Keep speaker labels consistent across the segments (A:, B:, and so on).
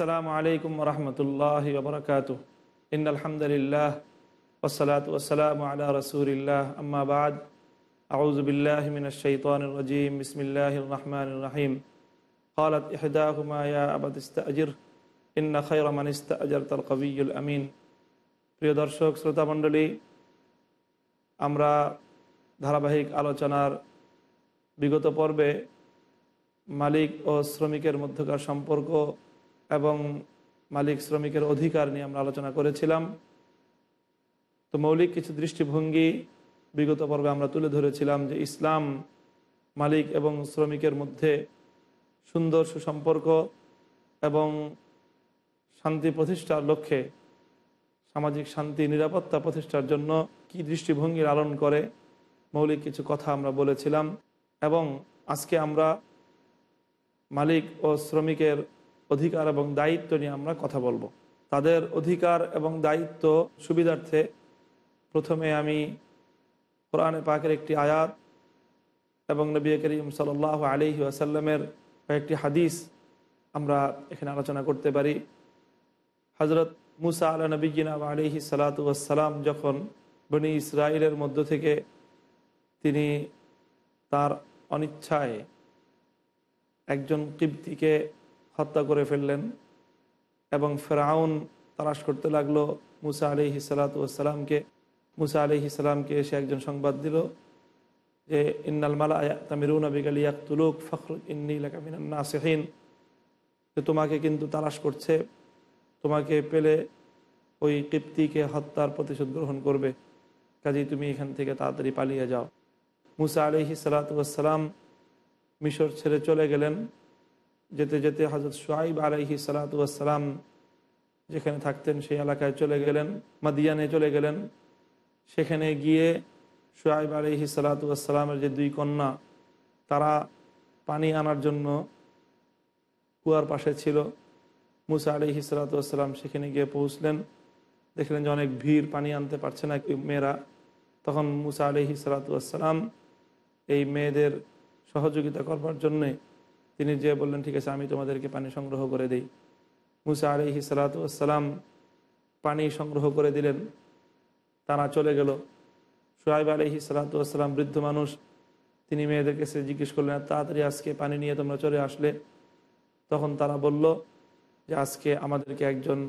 A: আসসালামু আলাইকুম রহমতুল্লাহ বরকাত ইন আলহামদুলিল্লাহ ওসলাত ওসালাম আলা রসুলিল্লাহ আম্মাবাদ আউজবিল্লাহ মিন الشيطان الرجيم بسم الله الرحمن الرحيم قالت إحداهما يا أبت استأجر إن خير من استأجرت القوي الأمين প্রিয় দর্শক শ্রোতা মণ্ডলী আমরা ধারাবাহিক আলোচনার বিগত পর্বে মালিক ও শ্রমিকের মধ্যকার সম্পর্ক এবং মালিক শ্রমিকের অধিকার নিয়ে আমরা আলোচনা করেছিলাম। তো মৌলিক কিছু দৃষ্টিভঙ্গি বিগত পর্বে আমরা তুলে ধরেছিলাম যে ইসলাম মালিক এবং শ্রমিকের মধ্যে সুন্দর সুসম্পর্ক এবং শান্তি প্রতিষ্ঠার লক্ষ্যে, সামাজিক শান্তি, নিরাপত্তা প্রতিষ্ঠার জন্য কি দৃষ্টিভঙ্গি লালন করে, মৌলিক কিছু কথা আমরা বলেছিলাম এবং আজকে আমরা মালিক ও শ্রমিকের অধিকার এবং দায়িত্ব নিয়ে আমরা কথা বলব। তাদের অধিকার এবং দায়িত্ব সুবিধার্থে প্রথমে আমি কোরআনে পাকের একটি আয়াত এবং নবী করিম সাল আলি আসাল্লামের কয়েকটি হাদিস আমরা এখানে আলোচনা করতে পারি। হজরত মুসা আলা নবীনা আলিহি সালাতাম যখন বনি ইসরায়েলের মধ্য থেকে তিনি তার অনিচ্ছায় একজন কিপ্তিকে হত্যা করে ফেললেন এবং ফেরাউন তালাশ করতে লাগল মুসা আলিহি সালাতামকে মুসা আলিহি সালামকে এসে একজন সংবাদ দিল যে, ইন্নাল মালা তামিরুন আবিগাল ইয়াকুলুক ফখর ইন্নিলাকামিনাসহীন যে, তোমাকে কিন্তু তালাশ করছে, তোমাকে পেলে ওই কৃপ্তিকে হত্যার প্রতিশোধ গ্রহণ করবে। কাজেই তুমি এখান থেকে তাড়াতাড়ি পালিয়ে যাও। মুসা আলিহি সালাতাম মিশর ছেড়ে চলে গেলেন। যেতে যেতে হজরত সোয়াইব আলহি সালাতাম যেখানে থাকতেন সেই এলাকায় চলে গেলেন, মাদিয়ানে চলে গেলেন। সেখানে গিয়ে সোয়াইব আলহি সালাতামের যে দুই কন্যা, তারা পানি আনার জন্য কুয়ার পাশে ছিল। মুসা আলহি সালাতাম সেখানে গিয়ে পৌঁছলেন। দেখলেন যে অনেক ভিড়, পানি আনতে পারছে না মেয়েরা। তখন মুসা আলহি সালাতাম এই মেয়েদের সহযোগিতা করবার জন্যে তিনি যে বললেন, ঠিক আছে, আমি তোমাদেরকে পানি সংগ্রহ করে দিই। মুসা আলিহি সালাতাম পানি সংগ্রহ করে দিলেন, তারা চলে গেল। সোহাইব আলহি সালাতাম বৃদ্ধ মানুষ, তিনি মেয়েদের কাছে জিজ্ঞেস করলেন তাড়াতাড়ি আজকে পানি নিয়ে তোমরা চলে আসলে? তখন তারা বলল যে, আজকে আমাদেরকে একজন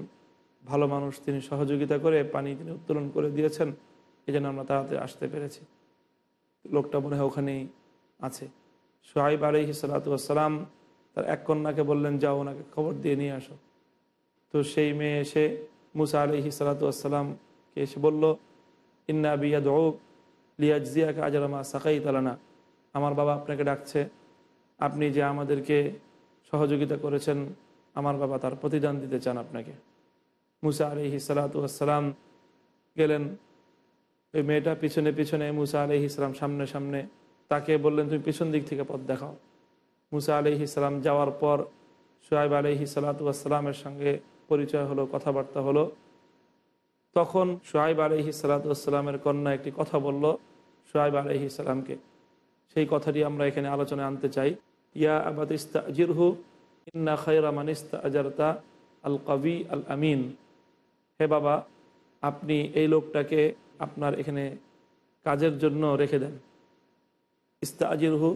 A: ভালো মানুষ তিনি সহযোগিতা করে পানি তিনি উত্তোলন করে দিয়েছেন এই আমরা তাড়াতাড়ি আসতে পেরেছি। লোকটা মনে হয় ওখানেই আছে। সোহাইব আলহি সালাতাম তার এক কন্যাকে বললেন, যাও ওনাকে খবর দিয়ে নিয়ে আসো। তো সেই মেয়ে এসে মুসা আলহি সালাতামকে এসে বলল, ইন্না বিয়া দৌক লিয়াজিয়াকে আজরামা সাকাই তালানা আমার বাবা আপনাকে ডাকছে। আপনি যে আমাদেরকে সহযোগিতা করেছেন, আমার বাবা তার প্রতিদান দিতে চান আপনাকে। মুসা আলহি সালাতাম গেলেন। ওই মেয়েটা পিছনে পিছনে মুসা আলহি ইসলাম সামনে সামনে তাকে বললেন, তুমি পিছন দিক থেকে পথ দেখাও। মুসা আলহি সালাম যাওয়ার পর সোহাইব আলহি সালাতামের সঙ্গে পরিচয় হলো, কথাবার্তা হলো। তখন সোহাইব আলহি সালাতামের কন্যা একটি কথা বলল সোহাইব আলহি সালামকে। সেই কথাটি আমরা এখানে আলোচনায় আনতে চাই। ইয়া আবাদ ইস্তা জিরহু ইন্না খৈরা মানিস্তা আজারতা আল কবি আল আমিন হে বাবা, আপনি এই লোকটাকে আপনার এখানে কাজের জন্য রেখে দেন। ইস্তা আজিরহু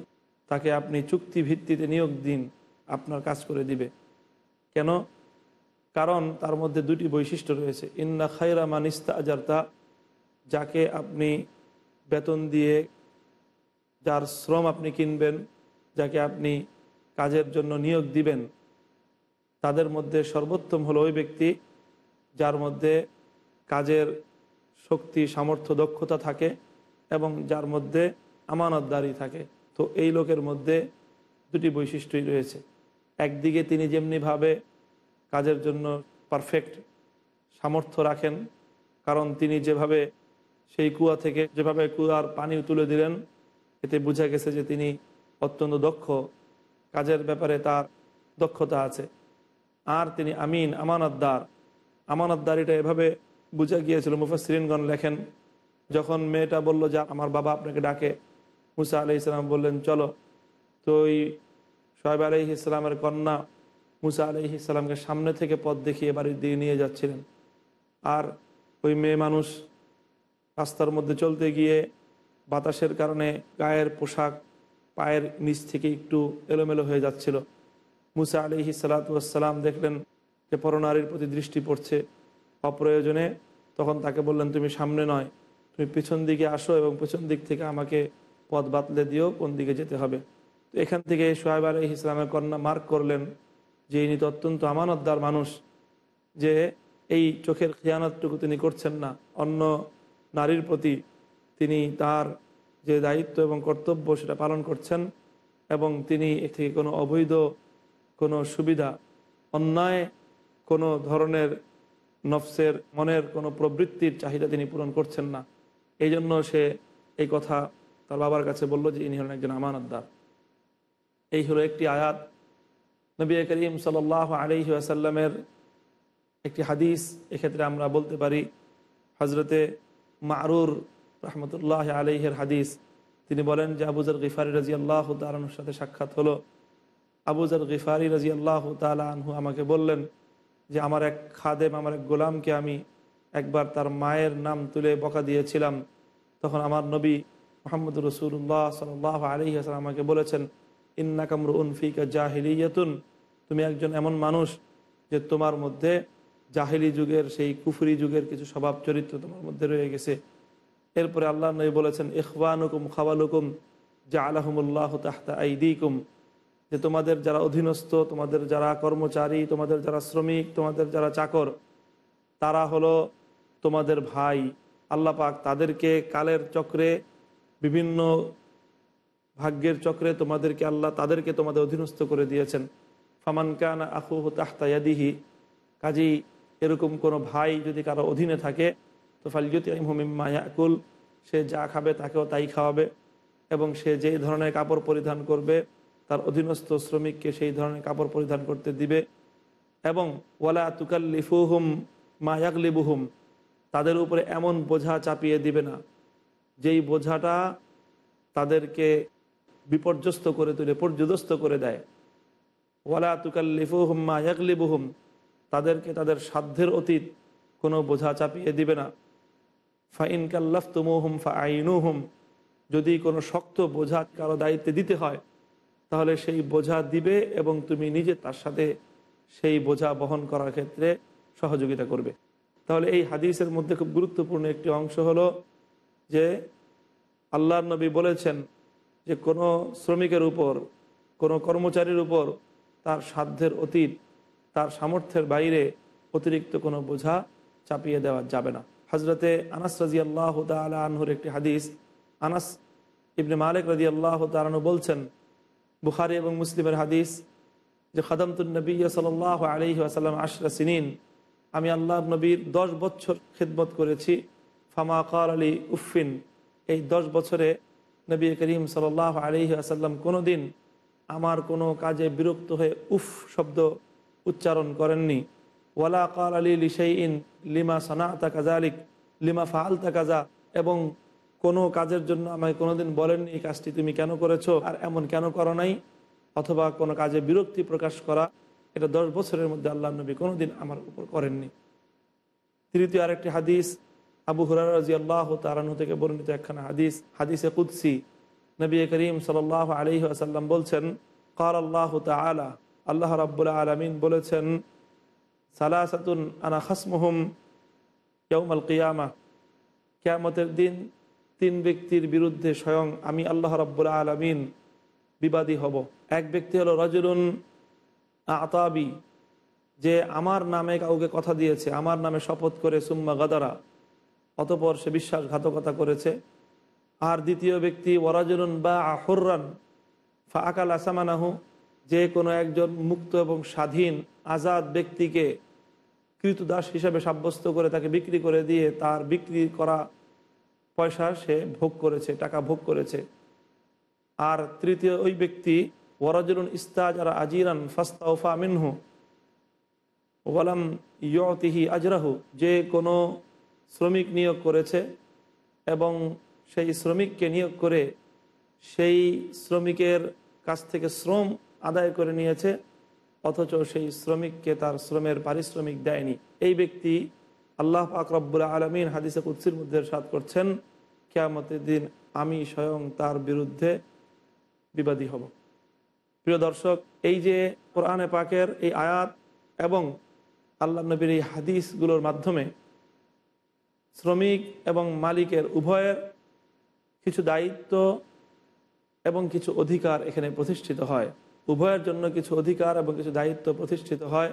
A: তাকে আপনি চুক্তি ভিত্তিতে নিয়োগ দিন, আপনার কাজ করে দিবে। কেন? কারণ তার মধ্যে দুটি বৈশিষ্ট্য রয়েছে। ইন্না খাইরা মান মানিস্তা আজারতা যাকে আপনি বেতন দিয়ে যার শ্রম আপনি কিনবেন, যাকে আপনি কাজের জন্য নিয়োগ দিবেন, তাদের মধ্যে সর্বোত্তম হলো ওই ব্যক্তি যার মধ্যে কাজের শক্তি, সামর্থ্য, দক্ষতা থাকে এবং যার মধ্যে আমানতদারি থাকে। তো এই লোকের মধ্যে দুটি বৈশিষ্ট্যই রয়েছে। একদিকে তিনি যেমনিভাবে কাজের জন্য পারফেক্ট সামর্থ্য রাখেন, কারণ তিনি যেভাবে সেই কুয়া থেকে যেভাবে কুয়ার পানি তুলে দিলেন, এতে বোঝা গেছে যে তিনি অত্যন্ত দক্ষ। কাজের ব্যাপারে তার দক্ষতা আছে। আর তিনি আমিন, আমানতদার। আমানতদারিটা এভাবে বুঝা গিয়েছিল মুফাসরিনগণ লেখেন, যখন মেয়েটা বলল, যে, আমার বাবা আপনাকে ডাকে। মুসা আলি ইসলাম বললেন, চলো। তো ওই সোহেব আলহি ইসলামের কন্যা মুসা আলহি ইসলামকে সামনে থেকে পথ দেখিয়ে বাড়ির দিকে নিয়ে যাচ্ছিলেন। আর ওই মেয়ে মানুষ রাস্তার মধ্যে চলতে গিয়ে বাতাসের কারণে গায়ের পোশাক পায়ের নিচ থেকে একটু এলোমেলো হয়ে যাচ্ছিল। মুসা আলিহি সালাতাম দেখলেন যে পরনারীর প্রতি দৃষ্টি পড়ছে অপ্রয়োজনে। তখন তাকে বললেন, তুমি সামনে নয়, তুমি পিছন দিকে আসো এবং পিছন দিক থেকে আমাকে পথ বাতলে দিয়েও কোন দিকে যেতে হবে। তো এখান থেকে সোহেব আলহ ইসলামের কন্যা মার্ক করলেন যে ইনি তো অত্যন্ত আমানতদার মানুষ, যে এই চোখের খেয়ানতটুকু তিনি করছেন না। অন্য নারীর প্রতি তিনি তার যে দায়িত্ব এবং কর্তব্য সেটা পালন করছেন এবং তিনি এ থেকে কোনো অবৈধ, কোনো সুবিধা, অন্যায়, কোনো ধরনের নফসের, মনের কোনো প্রবৃত্তির চাহিদা তিনি পূরণ করছেন না। এই জন্য সে এই কথা তার বাবার কাছে বলল যে, ইনি হলেন একজন আমানতদার। এই হলো একটি আয়াত। নবী করিম সাল আলহি আসাল্লামের একটি হাদিস, এক্ষেত্রে আমরা বলতে পারি হজরতে মারুর রহমতুল্লাহ আলহের হাদিস। তিনি বলেন যে আবুজর গিফারি রাজি আল্লাহ তালানুর সাথে সাক্ষাৎ হলো। আবুজর গিফারি রাজি আল্লাহ তালা আনহু আমাকে বললেন যে, আমার এক খাদেম, আমার এক গোলামকে আমি একবার তার মায়ের নাম তুলে বকা দিয়েছিলাম। তখন আমার নবী মোহাম্মদ রসুল্লাহ সাল আলহি আসলাম আমাকে বলেছেন ইন্না কামরু উনফিকা জাহিলিয়াতুন। তুমি একজন এমন মানুষ যে তোমার মধ্যে জাহিলি যুগের, সেই কুফরি যুগের কিছু স্বভাব চরিত্র তোমার মধ্যে রয়ে গেছে। এরপরে আল্লাহ নবী বলেছেন ইখবানুকুম খাওয়ালুকুম জা আলহমুল্লাহ তাহতা আইদিকুম। যে তোমাদের যারা অধীনস্থ, তোমাদের যারা কর্মচারী, তোমাদের যারা শ্রমিক, তোমাদের যারা চাকর, তারা হলো তোমাদের ভাই। আল্লাহ পাক তাদেরকে কালের চক্রে বিভিন্ন ভাগ্যের চক্রে তোমাদেরকে আল্লাহ তাদেরকে তোমাদের অধীনস্থ করে দিয়েছেন। ফামান কান আহু তাহতায়াদিহি কাজী এরকম কোনো ভাই যদি কারও অধীনে থাকে, তো ফালিজতি মায়াকুল সে যা খাবে তাকেও তাই খাওয়াবে এবং সে যেই ধরনের কাপড় পরিধান করবে, তার অধীনস্থ শ্রমিককে সেই ধরনের কাপড় পরিধান করতে দিবে এবং ওয়ালা তুকাল্লিফুহুম মায়াকলিবুহুম তাদের উপরে এমন বোঝা চাপিয়ে দিবে না। যেই বোঝাটা তাদেরকে বিপর্যস্ত করে তুলে, পর্যদস্ত করে দেয়। ওয়ালা তুকাল্লিফুহুম মায়াকলিবুহুম তাদেরকে তাদের সাধ্যের অতীত কোনো বোঝা চাপিয়ে দিবে না। ফাইন তুমুহুম ফা আইনুহুম যদি কোনো শক্ত বোঝা কারও দায়িত্বে দিতে হয়, তাহলে সেই বোঝা দিবে এবং তুমি নিজে তার সাথে সেই বোঝা বহন করার ক্ষেত্রে সহযোগিতা করবে। তাহলে এই হাদিসের মধ্যে খুব গুরুত্বপূর্ণ একটি অংশ হলো যে আল্লাহ নবী বলেছেন যে কোনো শ্রমিকের উপর, কোনো কর্মচারীর উপর তার সাধ্যের অতীত, তার সামর্থ্যের বাইরে অতিরিক্ত কোনো বোঝা চাপিয়ে দেওয়া যাবে না। হজরতে আনাস রাজি আল্লাহ তালা আনহুর একটি হাদিস, আনাস ইবনে মালিক রাজি আল্লাহ তালানু বলছেন, বুখারি এবং মুসলিমের হাদিস যে খাদমতুল নবী সাল আলহি আসাল্লাম আশরা সিনিন, আমি আল্লাহ নবীর দশ বছর খেদমত করেছি ফামা কার আলী উফিন এই দশ বছরে নবী করিম সাল আলহি আসাল্লাম কোনো দিন আমার কোনো কাজে বিরক্ত হয়ে উফ শব্দ উচ্চারণ করেননি। ওয়ালা কাল আলী লিসাইন লিমা সানাতা কাজালিক লিমা ফাহালতা কাজা এবং কোনো কাজের জন্য আমাকে কোনোদিন বলেননি, এই কাজটি তুমি কেন করেছ? আর এমন কেন করো নাই? অথবা কোনো কাজে বিরক্তি প্রকাশ করা, এটা দশ বছরের মধ্যে আল্লাহ নবী কোনোদিন আমার উপর করেননি। তৃতীয় আরেকটি হাদিস আবু হুরার রাজি আল্লাহ তারানু থেকে বর্ণিত একখানা হাদিস, হাদিসে কুদ্সি। নবী করিম সাল আলহি আসাল্লাম বলছেন কার আল্লাহ তালা আল্লাহ রাব্বুল আলমিন বলেছেন, সালাসাতুন আনা খাসমুহুম কেউমাল কিয়ামা কেয়ামতের দিন তিন ব্যক্তির বিরুদ্ধে স্বয়ং আমি আল্লাহ রব্বুল আলমিন বিবাদী হব। এক ব্যক্তি হলো রজুলুন আতাবি, যে আমার নামে কাউকে কথা দিয়েছে, আমার নামে শপথ করে, সুম্মা গাদারা। অতপর সে বিশ্বাসঘাতকতা করেছে। আর দ্বিতীয় ব্যক্তি, ওয়ারাজুলুন বা আহরান ফা আকাল আসামানাহু যে কোনো একজন মুক্ত এবং স্বাধীন, আজাদ ব্যক্তিকে কৃতদাস হিসাবে সাব্যস্ত করে তাকে বিক্রি করে দিয়ে তার বিক্রি করা পয়সা সে ভোগ করেছে, টাকা ভোগ করেছে। আর তৃতীয় ওই ব্যক্তি, ওয়ারাজুলুন ইস্তাজ আর আজিরান ফাস্তাউফা মিনহু, ওয়ালাম ইয়তিহি আজরাহু, যে কোনো শ্রমিক নিয়োগ করেছে এবং সেই শ্রমিককে নিয়োগ করে সেই শ্রমিকের কাছ থেকে শ্রম আদায় করে নিয়েছে, অথচ সেই শ্রমিককে তার শ্রমের পারিশ্রমিক দেয়নি। এই ব্যক্তি আল্লাহ পাক রব্বুল আলমিন হাদিসে কুৎসির মধ্যে সাত করছেন, কেয়ামতের দিন আমি স্বয়ং তার বিরুদ্ধে বিবাদী হব। প্রিয় দর্শক, এই যে কোরআনে পাকের এই আয়াত এবং আল্লাহ নবীর এই হাদিসগুলোর মাধ্যমে শ্রমিক এবং মালিকের উভয়ের কিছু দায়িত্ব এবং কিছু অধিকার এখানে প্রতিষ্ঠিত হয়। উভয়ের জন্য কিছু অধিকার এবং কিছু দায়িত্ব প্রতিষ্ঠিত হয়।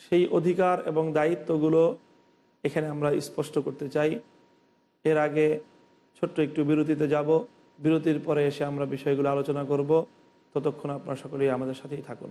A: সেই অধিকার এবং দায়িত্বগুলো এখানে আমরা স্পষ্ট করতে চাই। এর আগে ছোট্ট একটু বিরতিতে যাব। বিরতির পরে এসে আমরা বিষয়গুলো আলোচনা করব। ততক্ষণ আপনারা সকলেই আমাদের সাথেই থাকুন।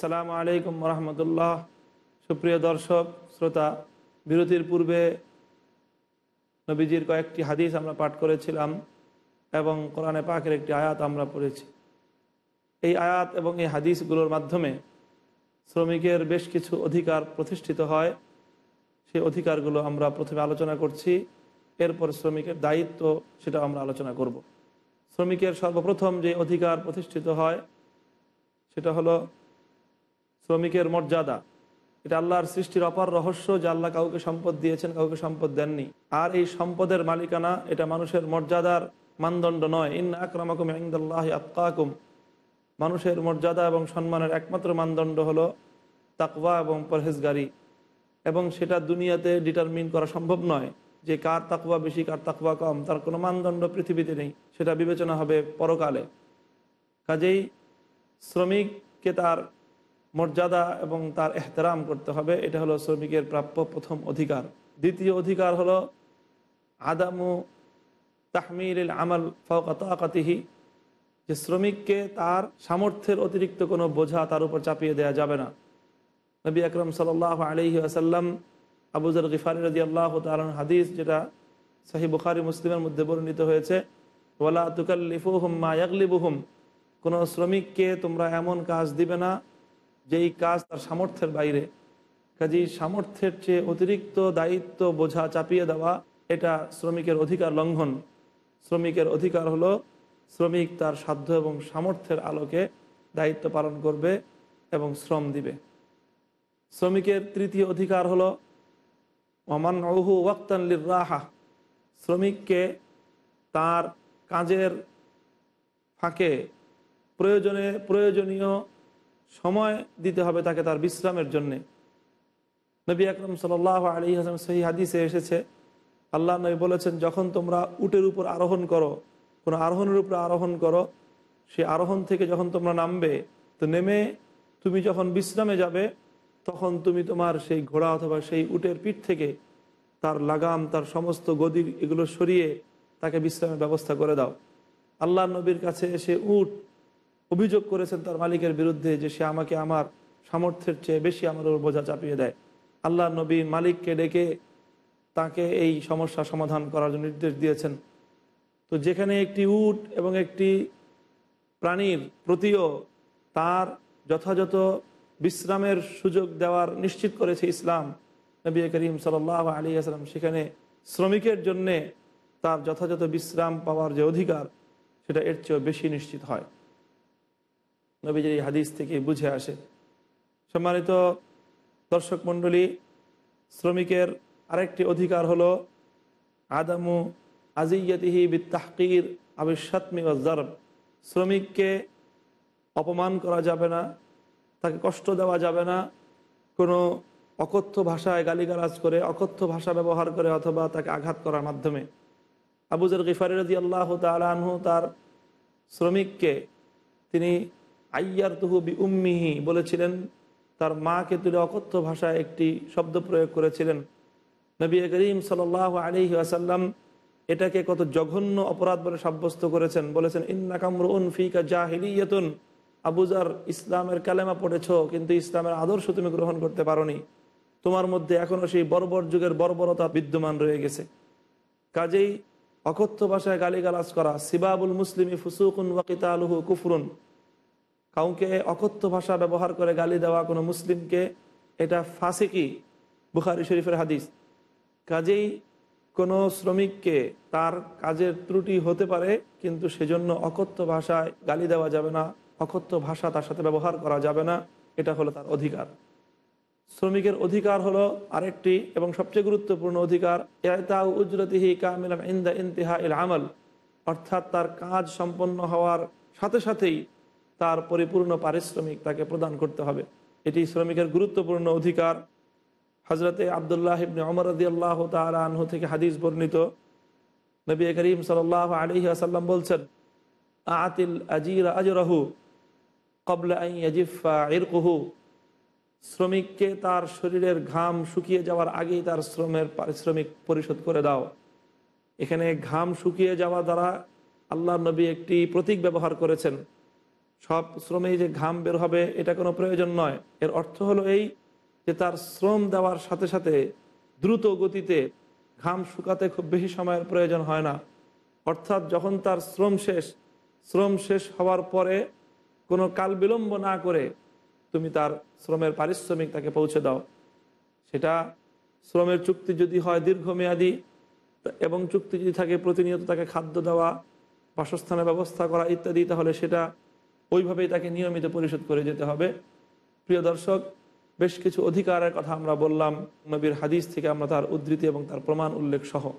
A: আসসালামু আলাইকুম রহমতুল্লাহ সুপ্রিয় দর্শক, শ্রোতা, বিরতির পূর্বে নবীজির কয়েকটি হাদিস আমরা পাঠ করেছিলাম এবং কোরআনে পাকের একটি আয়াত আমরা পড়েছি। এই আয়াত এবং এই হাদিসগুলোর মাধ্যমে শ্রমিকের বেশ কিছু অধিকার প্রতিষ্ঠিত হয়। সেই অধিকারগুলো আমরা প্রথমে আলোচনা করছি, এরপর শ্রমিকের দায়িত্ব সেটা আমরা আলোচনা করব। শ্রমিকের সর্বপ্রথম যে অধিকার প্রতিষ্ঠিত হয় সেটা হলো শ্রমিকের মর্যাদা। এটা আল্লাহর সৃষ্টির অপার রহস্য যে আল্লাহ কাউকে সম্পদ দিয়েছেন, কাউকে সম্পদ দেননি। আর এই সম্পদের মালিকানা এটা মানুষের মর্যাদার মানদণ্ড নয়। ইন আকরামাকুম ইন্দাল্লাহ আত্মাকুম মানুষের মর্যাদা এবং সম্মানের একমাত্র মানদণ্ড হলো তাকওয়া এবং পরহেজগারি। এবং সেটা দুনিয়াতে ডিটারমিন করা সম্ভব নয় যে কার তাকওয়া বেশি, কার তাকওয়া কম। তার কোনো মানদণ্ড পৃথিবীতে নেই। সেটা বিবেচনা হবে পরকালে। কাজেই শ্রমিককে তার মর্যাদা এবং তার এহতেরাম করতে হবে, এটা হলো শ্রমিকের প্রাপ্য প্রথম অধিকার। দ্বিতীয় অধিকার হলো আদামু তাহমিল আমল ফকাতিহি যে শ্রমিককে তার সামর্থ্যের অতিরিক্ত কোনো বোঝা তার উপর চাপিয়ে দেয়া যাবে না। নবী আকরম সাল আলহি আসাল্লাম আবুজর গিফারি রাজি আল্লাহ তালন হাদিস, যেটা সাহি বুখারি মুসলিমের মধ্যে বর্ণিত হয়েছে ওলা তুকাল্লিফুহুম মা ইয়াকলিবুহুম কোনো শ্রমিককে তোমরা এমন কাজ দিবে না যেই কাজ তার সামর্থ্যের বাইরে। কাজেই সামর্থ্যের চেয়ে অতিরিক্ত দায়িত্ব বোঝা চাপিয়ে দেওয়া, এটা শ্রমিকের অধিকার লঙ্ঘন। শ্রমিকের অধিকার হলো, শ্রমিক তার সাধ্য এবং সামর্থ্যের আলোকে দায়িত্ব পালন করবে এবং শ্রম দিবে। শ্রমিকের তৃতীয় অধিকার হলো ওমান ওহু ওয়াক্তানলির রাহা শ্রমিককে তার কাজের ফাঁকে প্রয়োজনে প্রয়োজনীয় সময় দিতে হবে তাকে তার বিশ্রামের জন্যে। নবী আকরম সাল আলী হাসলাম সেই হাদিসে এসেছে, আল্লাহ নবী বলেছেন, যখন তোমরা উটের উপর আরোহণ করো, কোনো আরোহণের উপর আরোহণ করো, সে আরোহণ থেকে যখন তোমরা নামবে, তো নেমে তুমি যখন বিশ্রামে যাবে, তখন তুমি তোমার সেই ঘোড়া অথবা সেই উটের পিঠ থেকে তার লাগাম, তার সমস্ত গদির এগুলো সরিয়ে তাকে বিশ্রামের ব্যবস্থা করে দাও। আল্লাহ নবীর কাছে এসে উট অভিযোগ করেছেন তার মালিকের বিরুদ্ধে যে সে আমাকে আমার সামর্থ্যের চেয়ে বেশি আমার ওর বোঝা চাপিয়ে দেয়। আল্লাহ নবী মালিককে ডেকে তাকে এই সমস্যা সমাধান করার জন্য নির্দেশ দিয়েছেন। তো যেখানে একটি উট এবং একটি প্রাণীর প্রতিও তার যথাযথ বিশ্রামের সুযোগ দেওয়ার নিশ্চিত করেছে ইসলাম, নবী করিম সাল আলী আসলাম সেখানে শ্রমিকের জন্যে তার যথাযথ বিশ্রাম পাওয়ার যে অধিকার, সেটা এর চেয়েও বেশি নিশ্চিত হয়। নবীজির এই হাদিস থেকে বুঝে আসে। সম্মানিত দর্শক মণ্ডলী, শ্রমিকের আরেকটি অধিকার হলো, আদামু আজিয়াতিহি বিত্তাহকির আবিসাত্মি ওয়াজরব শ্রমিককে অপমান করা যাবে না, তাকে কষ্ট দেওয়া যাবে না, কোনো অকথ্য ভাষায় গালিগালাজ করে, অকথ্য ভাষা ব্যবহার করে অথবা তাকে আঘাত করার মাধ্যমে। আবুজর গিফারি রাজি আল্লাহ তালহু তার শ্রমিককে তিনি আইয়ার তুহু বি উম্মিহি বলেছিলেন, তার মাকে তুলে অকথ্য ভাষায় একটি শব্দ প্রয়োগ করেছিলেন। নবী করিম সাল আলী আসাল্লাম এটাকে কত জঘন্য অপরাধ বলে সাব্যস্ত করেছেন। বলেছেন ইন্না কামরুন ফিকা জাহিলিয়াতুন। আবুজার ইসলামের কালেমা পড়েছ, কিন্তু ইসলামের আদর্শ তুমি গ্রহণ করতে পারোনি। তোমার মধ্যে এখনও সেই বর্বর যুগের বর্বরতা বিদ্যমান রয়ে গেছে। কাজেই অকথ্য ভাষায় গালিগালাজ করা, সিবাবুল মুসলিমি ফুসুকুন ওয়াকিতা আলুহু কুফরুন। কাউকে অকথ্য ভাষা ব্যবহার করে গালি দেওয়া কোনো মুসলিমকে, এটা ফাঁসিকি বুখারি শরীফের হাদিস। কাজেই কোনো শ্রমিককে তার কাজের ত্রুটি হতে পারে, কিন্তু সেজন্য অকথ্য ভাষায় গালি দেওয়া যাবে না, অকথ্য ভাষা তার সাথে ব্যবহার করা যাবে না, এটা হলো তার অধিকার। শ্রমিকের অধিকার হলো আরেকটি এবং সবচেয়ে গুরুত্বপূর্ণ অধিকার এতাউ উজরতিহি কামিলাম ইন্দা ইন্তিহা ইল আমল, অর্থাৎ তার কাজ সম্পন্ন হওয়ার সাথে সাথেই তার পরিপূর্ণ পারিশ্রমিক তাকে প্রদান করতে হবে। এটি শ্রমিকের গুরুত্বপূর্ণ অধিকার। হজরতে আবদুল্লাহ ইবনে অমর রদি আল্লাহ তালহ থেকে হাদিস বর্ণিত। নবী করিম সাল আলহি আসাল্লাম বলছেন, আতিল আজির আজরাহু কবলা আজিফা ইরকুহু। শ্রমিককে তার শরীরের ঘাম শুকিয়ে যাওয়ার আগেই তার শ্রমের পারিশ্রমিক পরিশোধ করে দাও। এখানে ঘাম শুকিয়ে যাওয়া দ্বারা আল্লাহ নবী একটি প্রতীক ব্যবহার করেছেন। সব শ্রমেই যে ঘাম বের হবে, এটা কোনো প্রয়োজন নয়। এর অর্থ হলো এই যে তার শ্রম দেওয়ার সাথে সাথে দ্রুত গতিতে ঘাম শুকাতে খুব বেশি সময়ের প্রয়োজন হয় না। অর্থাৎ যখন তার শ্রম শেষ শ্রম শেষ হওয়ার পরে কোনো কাল বিলম্ব না করে তুমি তার শ্রমের পারিশ্রমিক তাকে পৌঁছে দাও। সেটা শ্রমের চুক্তি যদি হয় দীর্ঘমেয়াদী এবং চুক্তি যদি থাকে প্রতিনিয়ত তাকে খাদ্য দেওয়া, বাসস্থানের ব্যবস্থা করা ইত্যাদি, তাহলে সেটা ওইভাবেই তাকে নিয়মিত পরিশোধ করে যেতে হবে। প্রিয় দর্শক, বেশ কিছু অধিকারের কথা আমরা বললাম। নবীর হাদিস থেকে আমরা তার উদ্ধৃতি এবং তার প্রমাণ উল্লেখ সহ।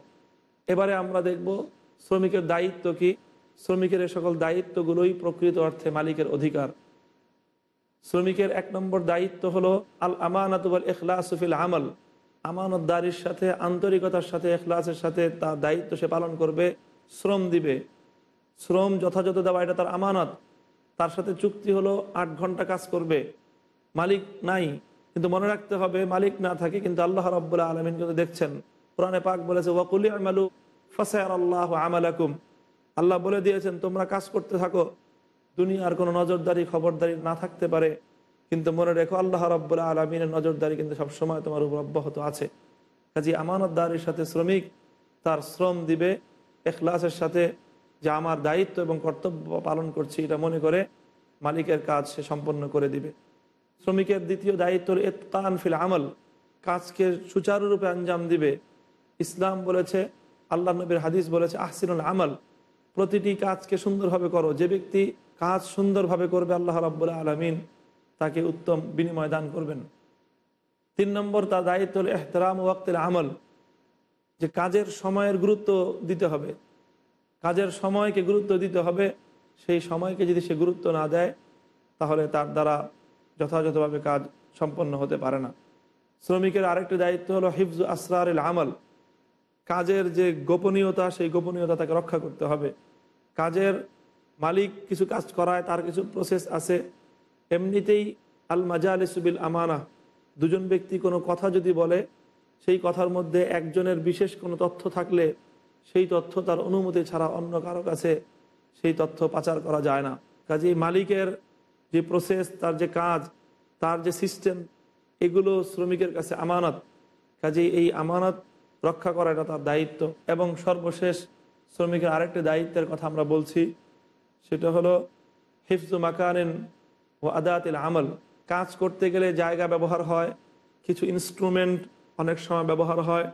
A: এবারে আমরা দেখব শ্রমিকের দায়িত্ব কি। শ্রমিকের সকল দায়িত্বগুলোই প্রকৃত অর্থে মালিকের অধিকার। শ্রমিকের এক নম্বর দায়িত্ব হলো আল আমানাতুল এখলাসফিল আমল। আমানতদারির সাথে, আন্তরিকতার সাথে এখলাসের সাথে তার দায়িত্ব সে পালন করবে। শ্রম দিবে। শ্রম যথাযথ দেওয়া, এটা তার আমানত। তার সাথে চুক্তি হলো আট ঘণ্টা কাজ করবে। মালিক নাই, কিন্তু মনে রাখতে হবে মালিক না থাকে, কিন্তু আল্লাহ রব্বুল্লাহ আলমিন কিন্তু দেখছেন। কোরআনে পাক বলেছে, ওয়াকুলি আমালু ফসার আল্লাহ আমালাকুম। আল্লাহ বলে দিয়েছেন, তোমরা কাজ করতে থাকো, দুনিয়ার কোনো নজরদারি, খবরদারি না থাকতে পারে। কিন্তু মনে রেখো, আল্লাহ রব্বুল্লাহ আলমিনের নজরদারি কিন্তু সবসময় তোমার উপর অব্যাহত আছে। কাজী আমানতদারির সাথে শ্রমিক তার শ্রম দিবে, এখলাসের সাথে যে আমার দায়িত্ব এবং কর্তব্য পালন করছি, এটা মনে করে মালিকের কাজ সে সম্পন্ন করে দিবে। শ্রমিকের দ্বিতীয় দায়িত্ব হল এতকান ফিল আমল, কাজকে সুচারুরূপে আঞ্জাম দিবে। ইসলাম বলেছে, আল্লাহ নবীর হাদিস বলেছে, আহসিনুল আমল, প্রতিটি কাজকে সুন্দরভাবে করো। যে ব্যক্তি কাজ সুন্দরভাবে করবে, আল্লাহ রাব্বুল আলমিন তাকে উত্তম বিনিময় দান করবেন। তিন নম্বর তার দায়িত্ব এহতরাম ওয়াক্তের আমল, যে কাজের সময়ের গুরুত্ব দিতে হবে। কাজের সময়কে গুরুত্ব দিতে হবে। সেই সময়কে যদি সে গুরুত্ব না দেয়, তাহলে তার দ্বারা যথাযথভাবে কাজ সম্পন্ন হতে পারে না। শ্রমিকের আরেকটি দায়িত্ব হলো হিফজ আসরার আমল। কাজের যে গোপনীয়তা, সেই গোপনীয়তা তাকে রক্ষা করতে হবে। কাজের মালিক কিছু কাজ করায়, তার কিছু প্রসেস আছে। এমনিতেই আল মাজা আলি সুবিল আমানা। দুজন ব্যক্তি কোনো কথা যদি বলে, সেই কথার মধ্যে একজনের বিশেষ কোনো তথ্য থাকলে সেই তথ্য তার অনুমতি ছাড়া অন্য কারও কাছে সেই তথ্য পাচার করা যায় না। কাজেই মালিকের যে প্রসেস তার যে কাজ, তার যে সিস্টেম এগুলো শ্রমিকের কাছে আমানত। কাজেই এই আমানত রক্ষা করা এটা তার দায়িত্ব এবং সর্বশেষ শ্রমিকের আরেকটি দায়িত্বের কথা আমরা বলছি, সেটা হলো হিফজু মাকানিন ও আদাতিল আমল। কাজ করতে গেলে জায়গা ব্যবহার হয়, কিছু ইনস্ট্রুমেন্ট অনেক সময় ব্যবহার হয়।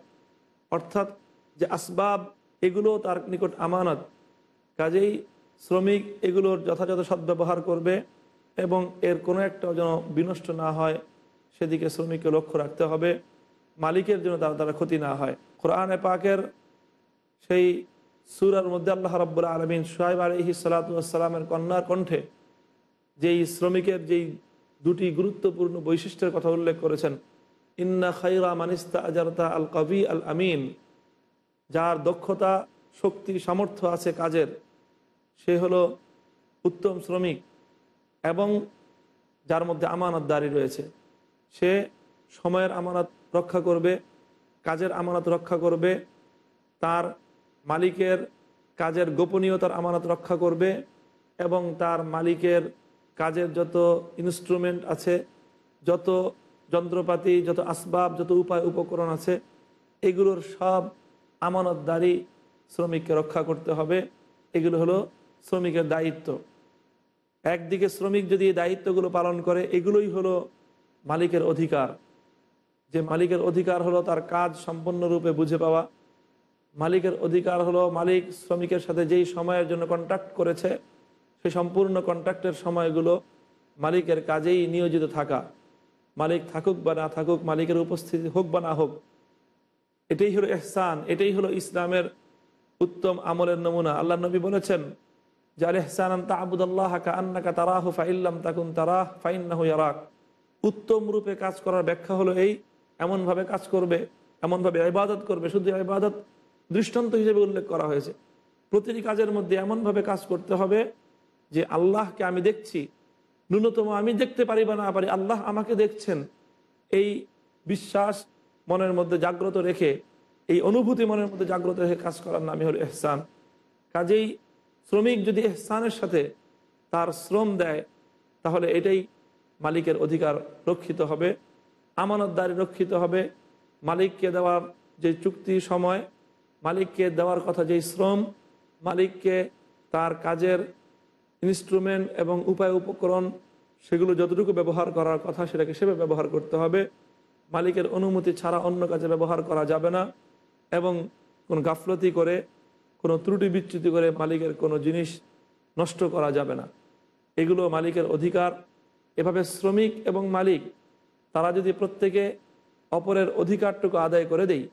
A: অর্থাৎ যে আসবাব এগুলো তার নিকট আমানত। কাজেই শ্রমিক এগুলোর যথাযথ সদ্ব্যবহার করবে এবং এর কোনো একটা যেন বিনষ্ট না হয়, সেদিকে শ্রমিককে লক্ষ্য রাখতে হবে। মালিকের জন্য তার দ্বারা ক্ষতি না হয়। কোরআনে পাকের সেই সুরার মধ্যে আল্লাহ রব্বুল্লা আলমিন সোহাইব আলহি সালাতামের কন্যার কণ্ঠে যেই শ্রমিকের যেই দুটি গুরুত্বপূর্ণ বৈশিষ্ট্যের কথা উল্লেখ করেছেন, ইন্না খাইরা মানিস্তা আজারতা আল কবি আল আমিন যার দক্ষতা, শক্তি, সামর্থ্য আছে কাজের, সে হলো উত্তম শ্রমিক এবং যার মধ্যে আমানতদারি রয়েছে। সে সময়ের আমানত রক্ষা করবে, কাজের আমানত রক্ষা করবে, তার মালিকের কাজের গোপনীয়তার আমানত রক্ষা করবে এবং তার মালিকের কাজের যত ইনস্ট্রুমেন্ট আছে, যত যন্ত্রপাতি, যত আসবাব, যত উপায়, উপকরণ আছে, এগুলোর সব আমানতদারি শ্রমিককে রক্ষা করতে হবে। এগুলো হলো শ্রমিকের দায়িত্ব। একদিকে শ্রমিক যদি এই দায়িত্বগুলো পালন করে, এগুলোই হলো মালিকের অধিকার। যে মালিকের অধিকার হলো তার কাজ সম্পূর্ণরূপে বুঝে পাওয়া। মালিকের অধিকার হলো মালিক শ্রমিকের সাথে যেই সময়ের জন্য কন্ট্যাক্ট করেছে, সেই সম্পূর্ণ কন্ট্রাক্টের সময়গুলো মালিকের কাজেই নিয়োজিত থাকা। মালিক থাকুক বা না থাকুক, মালিকের উপস্থিতি হোক বা না হোক এটাই হলো এহসান এটাই হলো ইসলামের উত্তম আমলের নমুনা। আল্লাহ নবী বলেছেন যে, আল এহসান আবুদাল্লাহ আন্নাকা তারাহ ফাইল্লাম তাকুন তারাহ ফাইন্নাহ ইয়ারাক। উত্তম রূপে কাজ করার ব্যাখ্যা হলো এই, এমনভাবে কাজ করবে, এমনভাবে ইবাদত করবে। শুধু ইবাদত দৃষ্টান্ত হিসেবে উল্লেখ করা হয়েছে। প্রতিটি কাজের মধ্যে এমনভাবে কাজ করতে হবে যে, আল্লাহকে আমি দেখছি। ন্যূনতম আমি দেখতে পারি বা না পারি, আল্লাহ আমাকে দেখছেন। এই বিশ্বাস মনের মধ্যে জাগ্রত রেখে, এই অনুভূতি মনের মধ্যে জাগ্রত রেখে কাজ করার নামই হলো এহসান। কাজেই শ্রমিক যদি এহসানের সাথে তার শ্রম দেয়, তাহলে এটাই মালিকের অধিকার রক্ষিত হবে, আমানতদারি রক্ষিত হবে। মালিককে দেওয়ার যে চুক্তি সময়, মালিককে দেওয়ার কথা যেই শ্রম, মালিককে তার কাজের ইনস্ট্রুমেন্ট এবং উপায় উপকরণ সেগুলো যতটুকু ব্যবহার করার কথা সেটাকে সেভাবে ব্যবহার করতে হবে। মালিকের অনুমতি ছাড়া অন্য কাজে ব্যবহার করা যাবে না এবং কোনো গাফলতি করে, কোনো ত্রুটি বিচ্যুতি করে মালিকের কোনো জিনিস নষ্ট করা যাবে না। এগুলো মালিকের অধিকার। এভাবে শ্রমিক এবং মালিক, তারা যদি প্রত্যেকে অপরের অধিকারটুকু আদায় করে দেই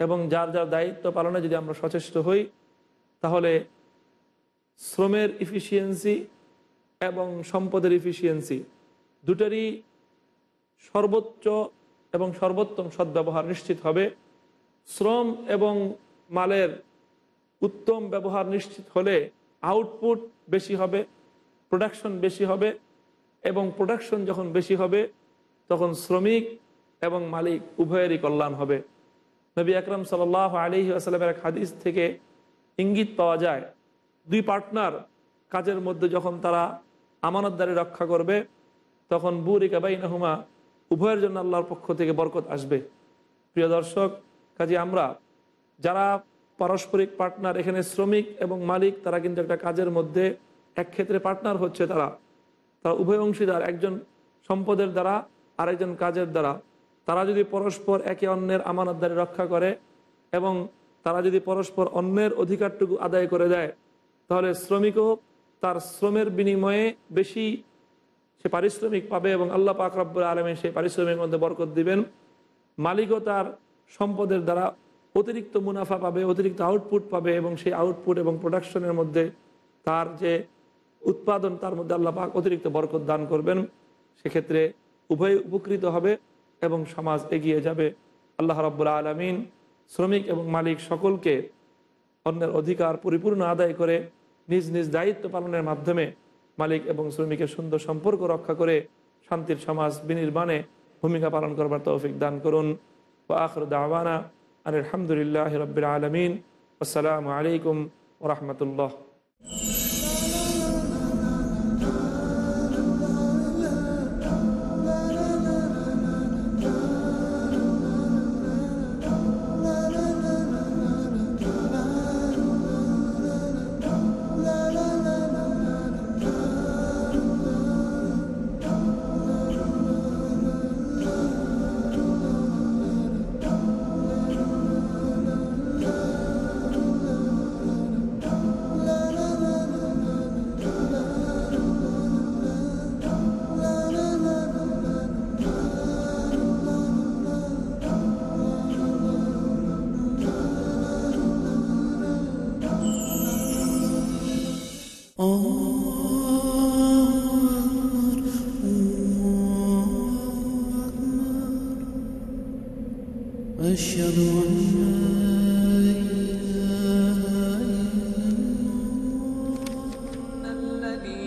A: এবং যার যার দায়িত্ব পালনে যদি আমরা সচেষ্ট হই, তাহলে শ্রমের ইফিসিয়েন্সি এবং সম্পদের ইফিসিয়েন্সি দুটারই সর্বোচ্চ এবং সর্বোত্তম সদ্ব্যবহার নিশ্চিত হবে। শ্রম এবং মালের উত্তম ব্যবহার নিশ্চিত হলে আউটপুট বেশি হবে প্রোডাকশন বেশি হবে এবং প্রোডাকশন যখন বেশি হবে, তখন শ্রমিক এবং মালিক উভয়েরই কল্যাণ হবে। নবী আকরম সাল আলী আসালামের এক হাদিস থেকে ইঙ্গিত পাওয়া যায়, দুই পার্টনার কাজের মধ্যে যখন তারা আমানতদারি রক্ষা করবে, তখন বুরিকা বাইনাহুমা উভয়ের জন্য আল্লাহর পক্ষ থেকে বরকত আসবে। প্রিয় দর্শক, কাজে আমরা যারা পারস্পরিক পার্টনার, এখানে শ্রমিক এবং মালিক, তারা কিন্তু একটা কাজের মধ্যে এক ক্ষেত্রে পার্টনার হচ্ছে তারা। তারা উভয় অংশীদার, একজন সম্পদের দ্বারা, আরেকজন কাজের দ্বারা। তারা যদি পরস্পর একে অন্যের আমানতদারি রক্ষা করে এবং তারা যদি পরস্পর অন্যের অধিকারটুকু আদায় করে দেয়, তাহলে শ্রমিকও তার শ্রমের বিনিময়ে বেশি সে পারিশ্রমিক পাবে এবং আল্লাহ পাক রব্বুল আলমী সেই পারিশ্রমিক মধ্যে বরকত দিবেন। মালিকও তার সম্পদের দ্বারা অতিরিক্ত মুনাফা পাবে, অতিরিক্ত আউটপুট পাবে এবং সেই আউটপুট এবং প্রোডাকশনের মধ্যে তার যে উৎপাদন, তার মধ্যে আল্লাহ পাক অতিরিক্ত বরকত দান করবেন। সেক্ষেত্রে উভয় উপকৃত হবে এবং সমাজ এগিয়ে যাবে। আল্লাহ রব্বুল আলমিন শ্রমিক এবং মালিক সকলকে অন্যের অধিকার পরিপূর্ণ আদায় করে নিজ নিজ দায়িত্ব পালনের মাধ্যমে মালিক এবং শ্রমিকের সুন্দর সম্পর্ক রক্ষা করে শান্তির সমাজ বিনির্মাণে ভূমিকা পালন করবার তৌফিক দান করুন। ও আখর দাওয়ানা আলহামদুলিল্লাহ রবিল আলমিন। আসসালামু আলাইকুম ওরহমতুল্লাহ